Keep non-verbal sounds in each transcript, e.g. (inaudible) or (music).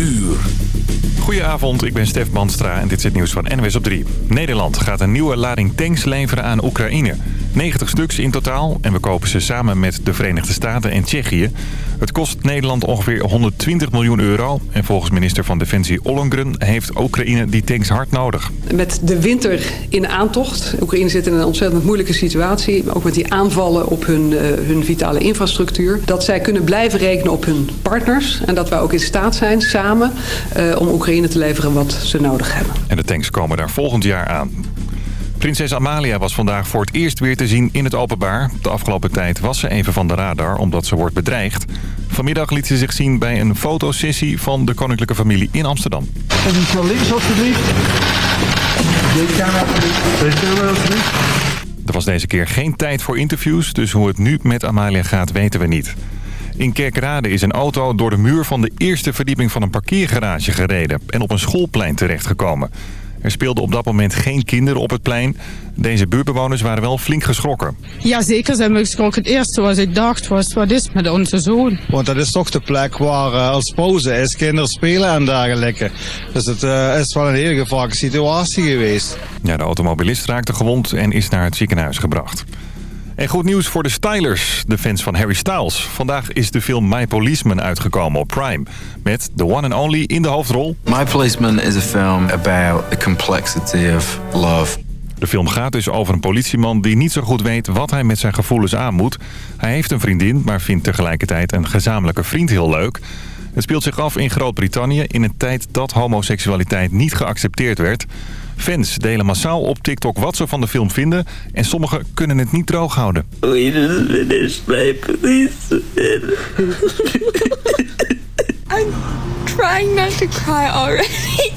uur. Goedenavond, ik ben Stef Banstra en dit is het nieuws van NWS op 3. Nederland gaat een nieuwe lading tanks leveren aan Oekraïne. 90 stuks in totaal en we kopen ze samen met de Verenigde Staten en Tsjechië. Het kost Nederland ongeveer 120 miljoen euro. En volgens minister van Defensie Ollongren heeft Oekraïne die tanks hard nodig. Met de winter in aantocht. Oekraïne zit in een ontzettend moeilijke situatie. Ook met die aanvallen op hun, uh, hun vitale infrastructuur. Dat zij kunnen blijven rekenen op hun partners. En dat wij ook in staat zijn samen uh, om Oekraïne te leveren wat ze nodig hebben. En de tanks komen daar volgend jaar aan. Prinses Amalia was vandaag voor het eerst weer te zien in het openbaar. De afgelopen tijd was ze even van de radar omdat ze wordt bedreigd. Vanmiddag liet ze zich zien bij een fotosessie van de koninklijke familie in Amsterdam. En iets naar links alsjeblieft. Deze camera Deze camera alsjeblieft. Er was deze keer geen tijd voor interviews, dus hoe het nu met Amalia gaat weten we niet. In Kerkrade is een auto door de muur van de eerste verdieping van een parkeergarage gereden... en op een schoolplein terechtgekomen. Er speelden op dat moment geen kinderen op het plein. Deze buurtbewoners waren wel flink geschrokken. Ja, zeker zijn we geschrokken. Het eerste was ik dacht was, wat is met onze zoon? Want dat is toch de plek waar uh, als pauze is, kinderen spelen en dergelijke. Dus het uh, is wel een hele gevaarlijke situatie geweest. Ja, de automobilist raakte gewond en is naar het ziekenhuis gebracht. En goed nieuws voor de stylers, de fans van Harry Styles. Vandaag is de film My Policeman uitgekomen op Prime. Met the one and only in de hoofdrol. My Policeman is a film about the complexity of love. De film gaat dus over een politieman die niet zo goed weet wat hij met zijn gevoelens aan moet. Hij heeft een vriendin, maar vindt tegelijkertijd een gezamenlijke vriend heel leuk. Het speelt zich af in Groot-Brittannië in een tijd dat homoseksualiteit niet geaccepteerd werd. Fans delen massaal op TikTok wat ze van de film vinden... en sommigen kunnen het niet droog houden. Police. I'm trying not to cry already.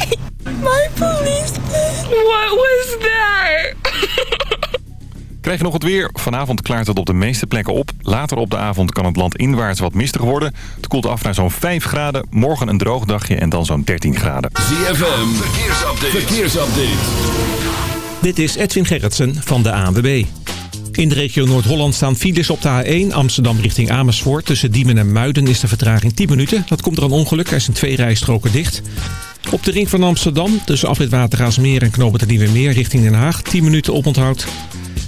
(laughs) My policeman. What was that? (laughs) Krijg je nog het weer? Vanavond klaart het op de meeste plekken op. Later op de avond kan het land inwaarts wat mistig worden. Het koelt af naar zo'n 5 graden. Morgen een droog dagje en dan zo'n 13 graden. ZFM, verkeersupdate. verkeersupdate. Dit is Edwin Gerritsen van de ANWB. In de regio Noord-Holland staan files op de A1 Amsterdam richting Amersfoort. Tussen Diemen en Muiden is de vertraging 10 minuten. Dat komt er een ongeluk. Er zijn twee rijstroken dicht. Op de ring van Amsterdam tussen afrit Watergaasmeer en Knopen de Nieuwe Meer richting Den Haag 10 minuten oponthoud.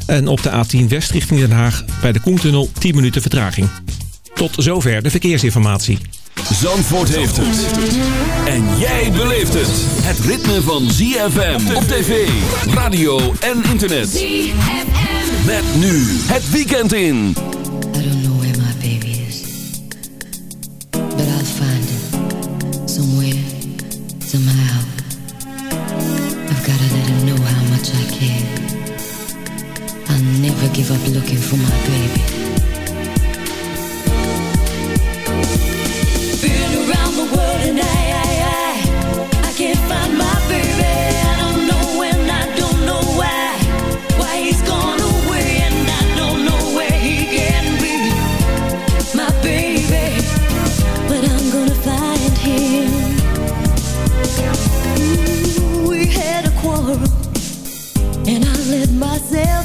En op de A10 West richting Den Haag bij de Koentunnel 10 minuten vertraging. Tot zover de verkeersinformatie. Zandvoort heeft het. En jij beleeft het. Het ritme van ZFM op tv, radio en internet. ZFM. Met nu het weekend in. I don't know where my baby is. But I'll find him. Somewhere. Somehow. I've gotta let him know how much I care. Never give up looking for my baby. Been around the world and I, I, can't find my baby. I don't know when, I don't know why. Why he's gone away and I don't know where he can be. My baby, but I'm gonna find him. We had a quarrel and I let myself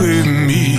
with me.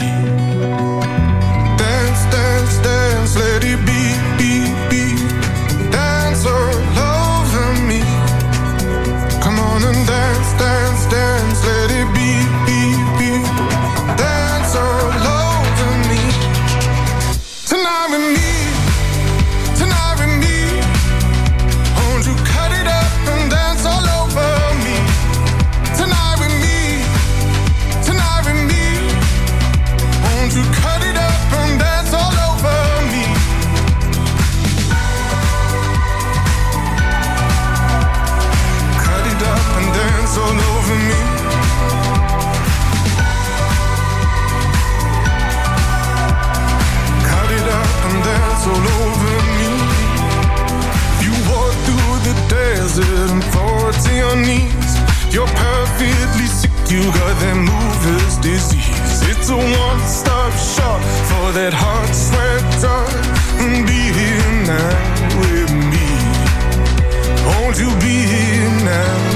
You got that mover's disease. It's a one stop shop for that hot sweat dog. Be here now with me. Won't you be here now?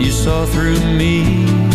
You saw through me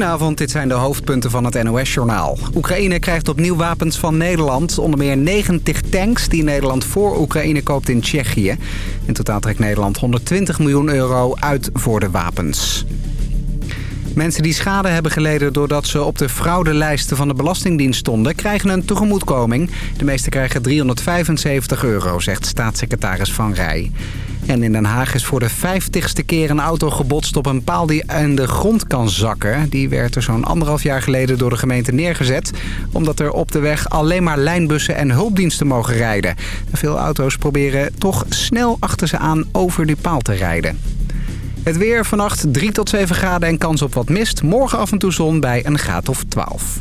Goedenavond, dit zijn de hoofdpunten van het NOS-journaal. Oekraïne krijgt opnieuw wapens van Nederland. Onder meer 90 tanks die Nederland voor Oekraïne koopt in Tsjechië. In totaal trekt Nederland 120 miljoen euro uit voor de wapens. Mensen die schade hebben geleden doordat ze op de fraudelijsten van de Belastingdienst stonden... krijgen een tegemoetkoming. De meeste krijgen 375 euro, zegt staatssecretaris Van Rij. En in Den Haag is voor de vijftigste keer een auto gebotst op een paal die in de grond kan zakken. Die werd er zo'n anderhalf jaar geleden door de gemeente neergezet. Omdat er op de weg alleen maar lijnbussen en hulpdiensten mogen rijden. Veel auto's proberen toch snel achter ze aan over die paal te rijden. Het weer vannacht 3 tot 7 graden en kans op wat mist. Morgen af en toe zon bij een graad of 12.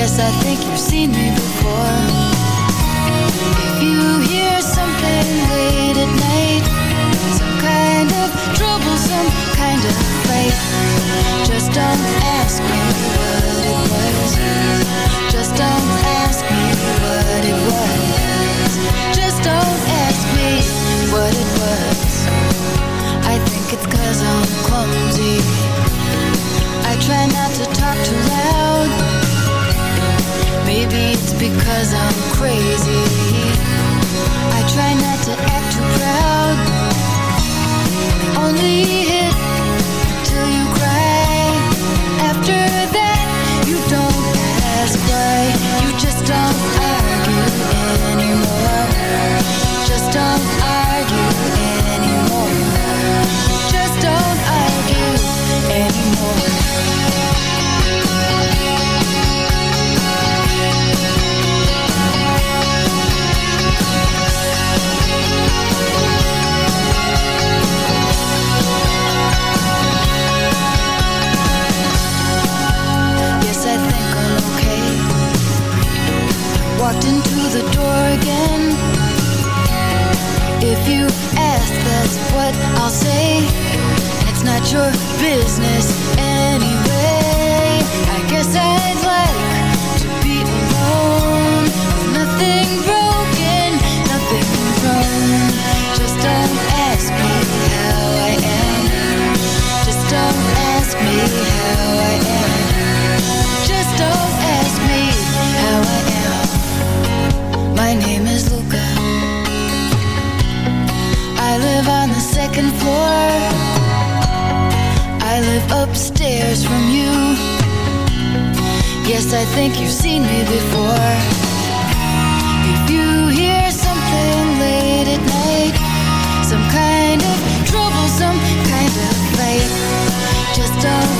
Yes, I think you've seen me before. If you hear something late at night, some kind of trouble, some kind of fight, just don't ask me what it was. Just don't ask me what it was. Just don't ask me what it was. I think it's cause I'm clumsy. I try not to talk too loud. Maybe it's because I'm crazy. I try not to act too proud. Only hit till you cry. After walked into the door again. If you ask, that's what I'll say. It's not your business anyway. I guess I'd like to be alone. With nothing broken, nothing wrong. Just don't ask me how I am. Just don't ask me how I am. My name is Luka. I live on the second floor. I live upstairs from you. Yes, I think you've seen me before. If you hear something late at night, some kind of troublesome kind of fight, just don't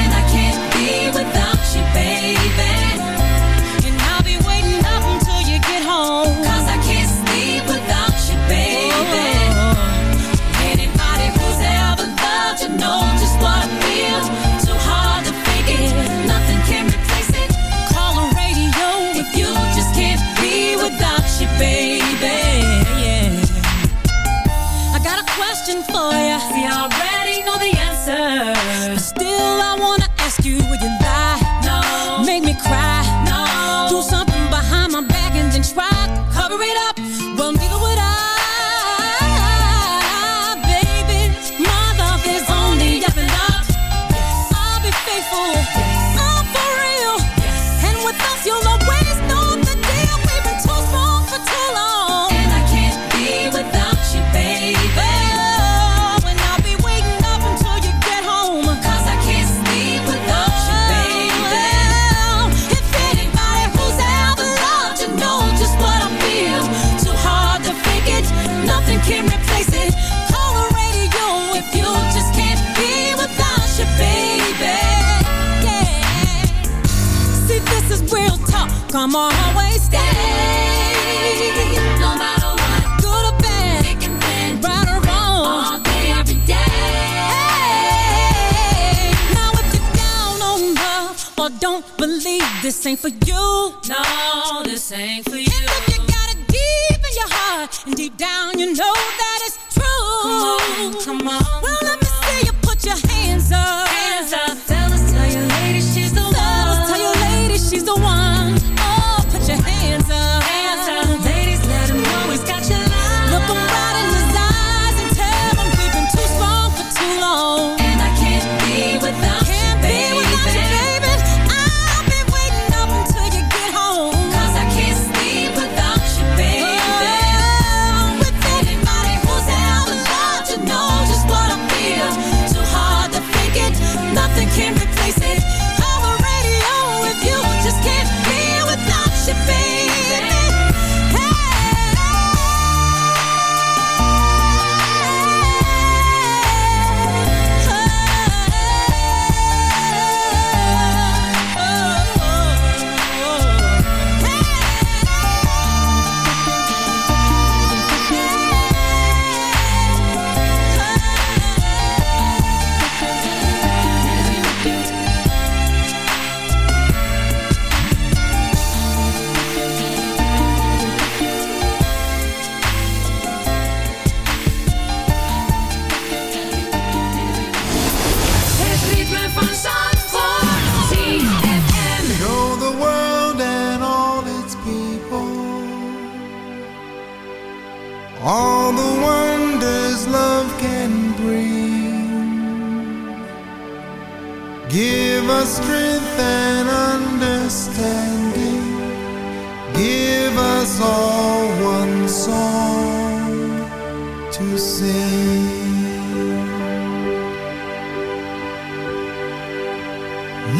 ain't for you. No, this ain't for you. And if you got it deep in your heart, and deep down you know that it's true. Come on, come on. Well, let me see you put your hands up. Hands up.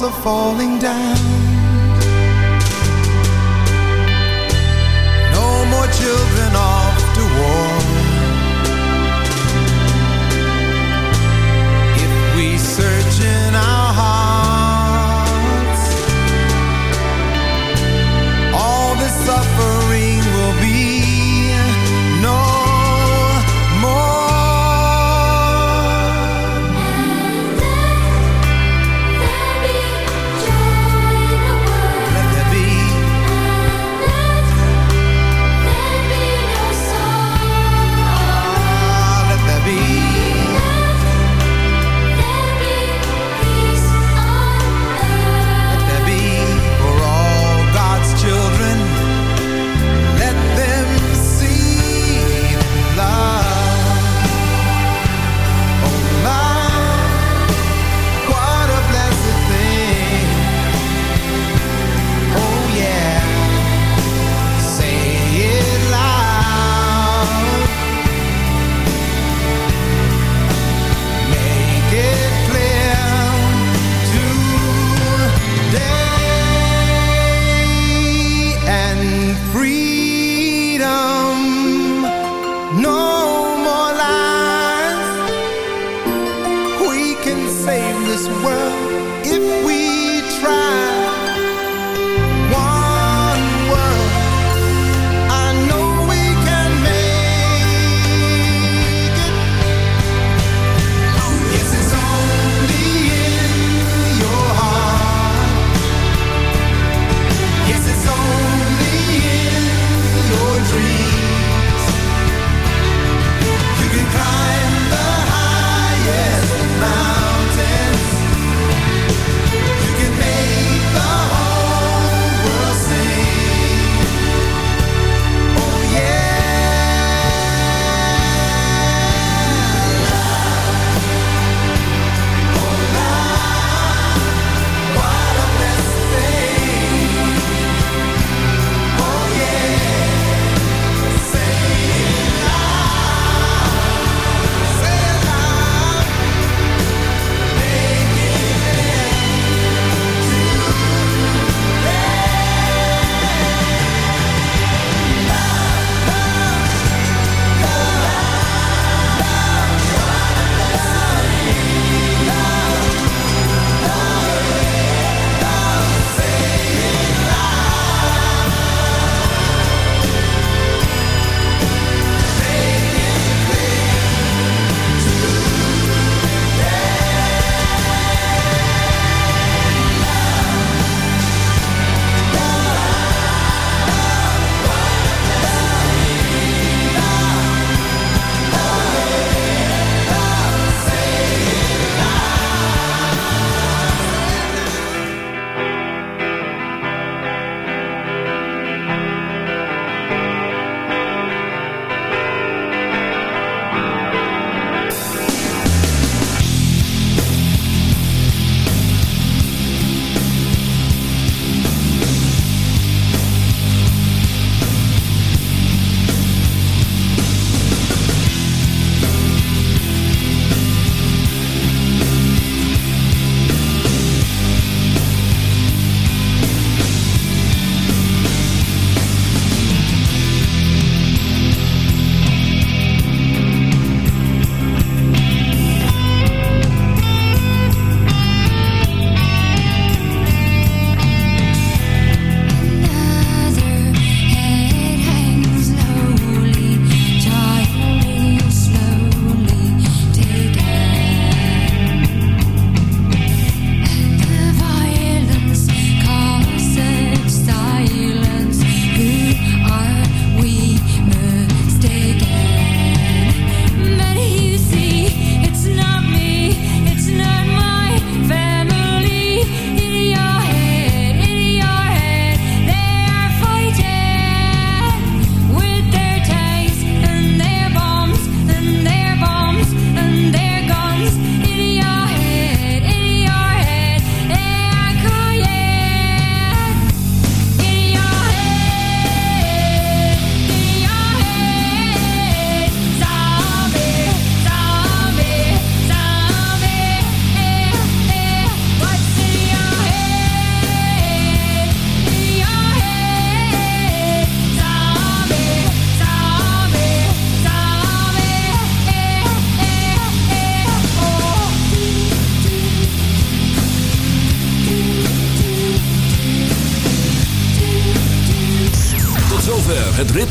walls are falling down. No more children are